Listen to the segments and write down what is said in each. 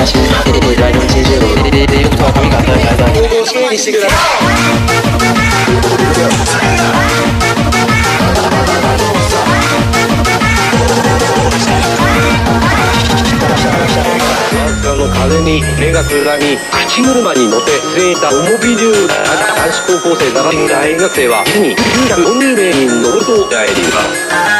話しかてのに先生をてよくとはが与えられにして風に目がくらみ口車に乗って着いた重ビデ男子高校生7人大学生は実に940名に上るとやります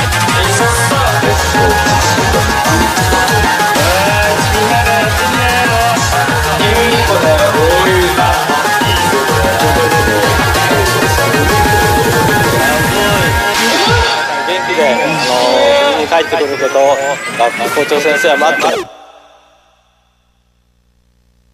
入ってくる学校長先生は待ってる。